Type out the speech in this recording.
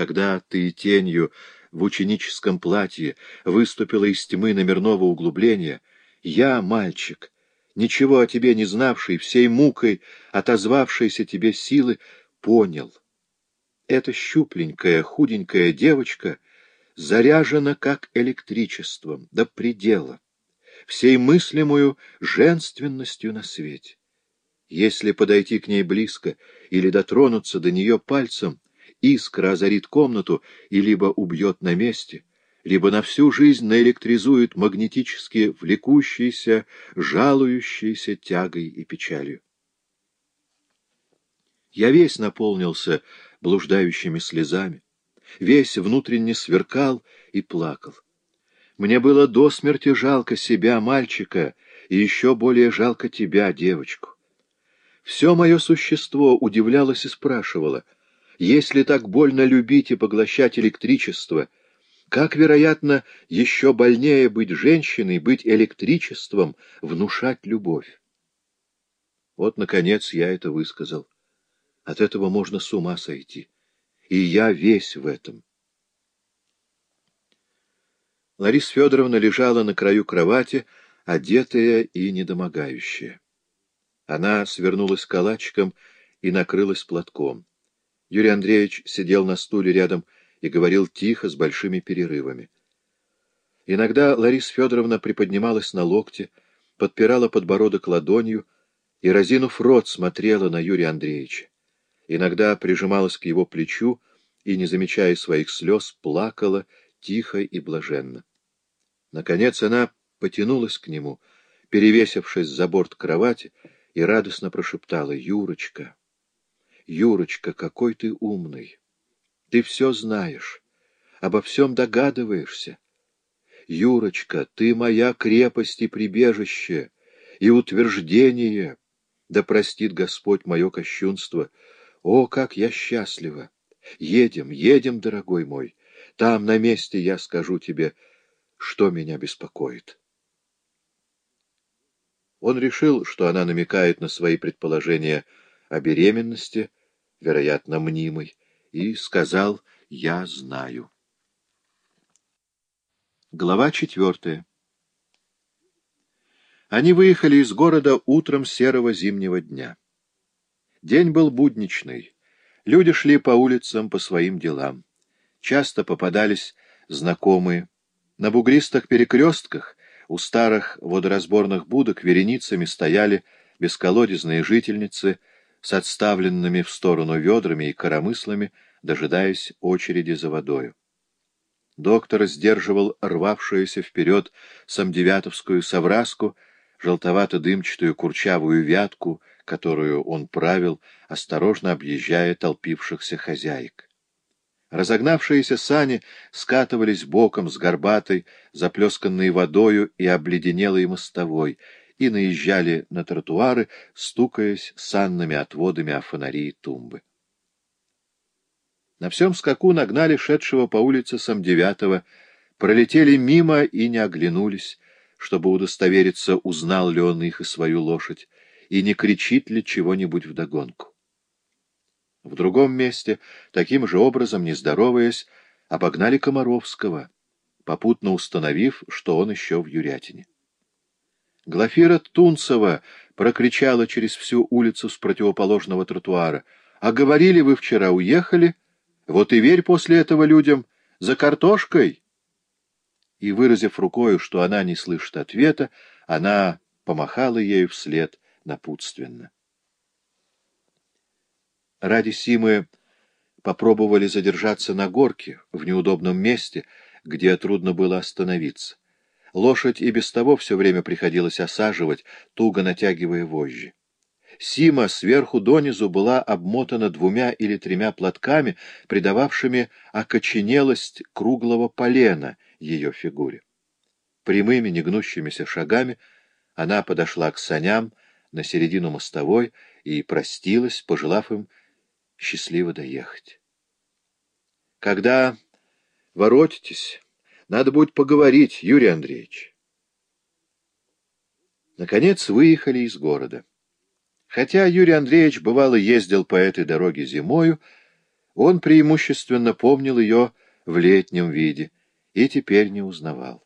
когда ты тенью в ученическом платье выступила из тьмы номерного углубления, я, мальчик, ничего о тебе не знавший, всей мукой отозвавшейся тебе силы, понял. Эта щупленькая, худенькая девочка заряжена как электричеством до предела, всей мыслимую женственностью на свете. Если подойти к ней близко или дотронуться до нее пальцем, искра озарит комнату и либо убьет на месте, либо на всю жизнь наэлектризует магнетически влекущейся, жалующейся тягой и печалью. Я весь наполнился блуждающими слезами, весь внутренне сверкал и плакал. Мне было до смерти жалко себя, мальчика, и еще более жалко тебя, девочку. Все мое существо удивлялось и спрашивало, если так больно любить и поглощать электричество — как, вероятно, еще больнее быть женщиной, быть электричеством, внушать любовь? Вот, наконец, я это высказал. От этого можно с ума сойти. И я весь в этом. Лариса Федоровна лежала на краю кровати, одетая и недомогающая. Она свернулась калачиком и накрылась платком. Юрий Андреевич сидел на стуле рядом и говорил тихо, с большими перерывами. Иногда Лариса Федоровна приподнималась на локте, подпирала подбородок ладонью и, разинув рот, смотрела на Юрия Андреевича. Иногда прижималась к его плечу и, не замечая своих слез, плакала тихо и блаженно. Наконец она потянулась к нему, перевесившись за борт кровати, и радостно прошептала «Юрочка, Юрочка, какой ты умный!» Ты все знаешь, обо всем догадываешься. Юрочка, ты моя крепость и прибежище, и утверждение. Да простит Господь мое кощунство. О, как я счастлива! Едем, едем, дорогой мой. Там, на месте, я скажу тебе, что меня беспокоит. Он решил, что она намекает на свои предположения о беременности, вероятно, мнимой, и сказал «Я знаю». Глава четвертая Они выехали из города утром серого зимнего дня. День был будничный. Люди шли по улицам по своим делам. Часто попадались знакомые. На бугристых перекрестках у старых водоразборных будок вереницами стояли бесколодезные жительницы — с отставленными в сторону ведрами и коромыслами, дожидаясь очереди за водою. Доктор сдерживал рвавшуюся вперед самдевятовскую совраску, желтовато-дымчатую курчавую вятку, которую он правил, осторожно объезжая толпившихся хозяек. Разогнавшиеся сани скатывались боком с горбатой, заплесканной водою и обледенелой мостовой, и наезжали на тротуары, стукаясь санными отводами о фонари и тумбы. На всем скаку нагнали шедшего по улице Самдевятого, пролетели мимо и не оглянулись, чтобы удостовериться, узнал ли он их и свою лошадь, и не кричит ли чего-нибудь вдогонку. В другом месте, таким же образом, не здороваясь, обогнали Комаровского, попутно установив, что он еще в Юрятине. Глафира Тунцева прокричала через всю улицу с противоположного тротуара. «А говорили, вы вчера уехали? Вот и верь после этого людям. За картошкой!» И, выразив рукою, что она не слышит ответа, она помахала ею вслед напутственно. Ради Симы попробовали задержаться на горке, в неудобном месте, где трудно было остановиться. Лошадь и без того все время приходилось осаживать, туго натягивая вожжи. Сима сверху донизу была обмотана двумя или тремя платками, придававшими окоченелость круглого полена ее фигуре. Прямыми негнущимися шагами она подошла к саням на середину мостовой и простилась, пожелав им счастливо доехать. Когда воротитесь, надо будет поговорить, Юрий Андреевич. Наконец выехали из города. Хотя Юрий Андреевич бывало ездил по этой дороге зимою, Он преимущественно помнил ее в летнем виде и теперь не узнавал.